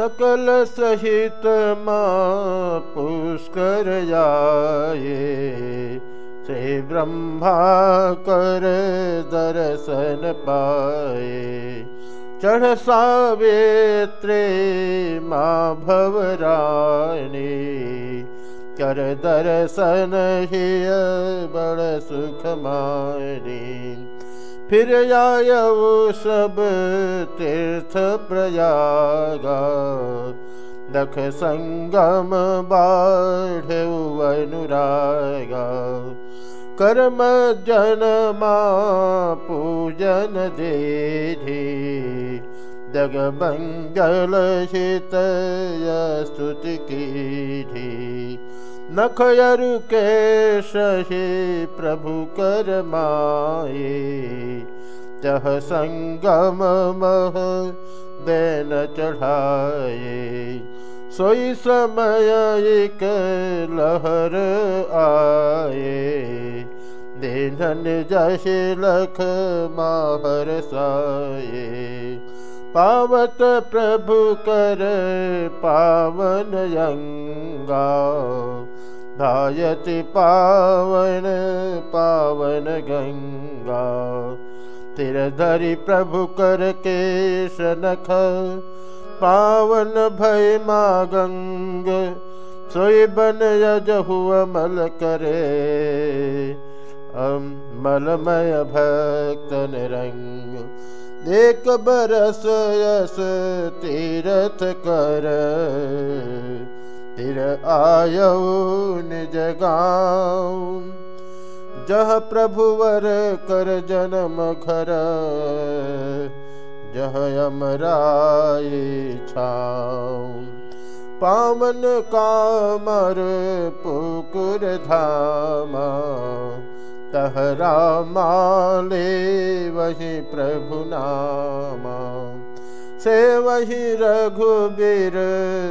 सकल सहित माँ पुष्कर जाए। से ब्रह्मा कर दर्शन पाए। चढ़ सावेत्रे माँ भवरानी। कर दर्शन ही बड़ सुख मारी फिर य सब तीर्थ प्रयाग दख संगम सङ्गमबाढनुराग कर्म जन पूजन देधि। जग मङ्गल शीतय स्तुतिधि नखयरुकेशि प्रभु कर् माय। चह संगम मह देन चढ़ाए। सोई समय एक लहर आए। दिन जश लख माहर साए। पावत प्रभु कर पावन यंगा। धायति पावन पावन गंगा तिर धरि प्रभु कर केश नख पावन भय मा गंग, सोई बन यजहु अमल करे। मलमय भक्त निरंग एक बरस यस तीरथ कर। तिर आयो निज जह प्रभुवर कर जन्म घर, जह यमराय छाऊ पावन कामर पुकुर धामा तहरा माले वही प्रभु नामा। से वही रघुबीर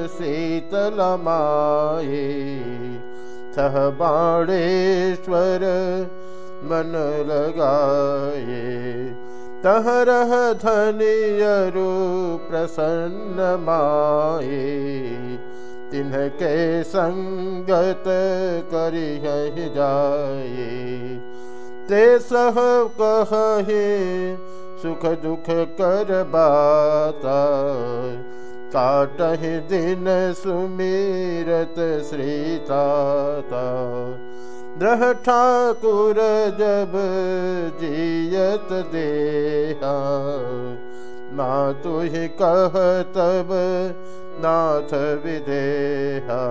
शीतल माए सह बाणेश्वर मन लगाए। तहरह धनियरु प्रसन्न माए। तिन्हके संगत करी जाए। ते सह कहे, सुख दुख कर बाता। काटहि दिन सुमीरत श्रीताता। द्रह ठाकुर जब जियत देहा माँ तुहि कह तब नाथ विदेहा।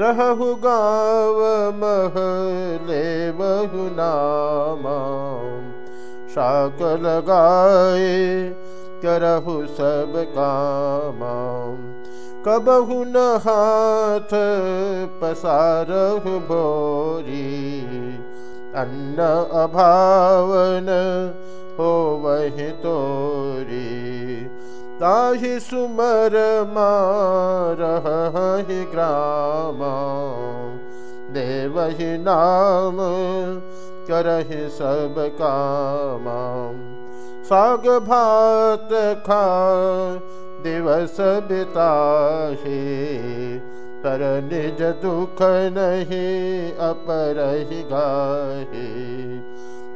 रहु गाव महले बहु नामा शाक लगाए करहु सब काम। कबहु न हाथ पसारहु भोरी अन्न अभावन हो वही तोरी। ताहि सुमर मारहि ग्राम। देवहि नाम करहि सब काम भात खा दिवस बिताहे पर निज दुख नहीं अपर ही गाहे।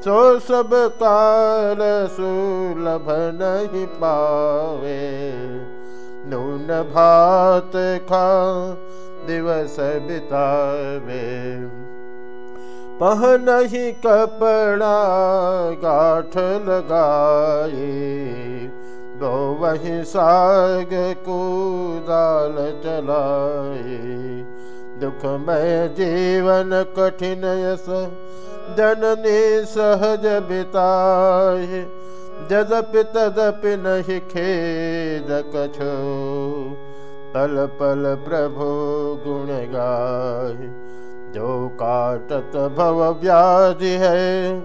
सो सब काल सुलभ नहीं पावे नून भात खा दिवस बितावे पहनही कपड़ा गाठ लगाए, दो वही साग को दाल चलाए दुखमय जीवन कठिन यस जननी सहज बिताए। जदपि तदपि नहीं खेद कछो, पल पल प्रभु गुण गाए। जो काटत भव व्याधि है,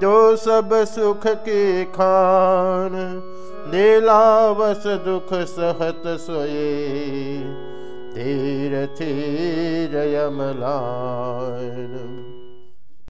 जो सब सुख की खान नीलावस दुख सहत सोए। तीर थीर यमलान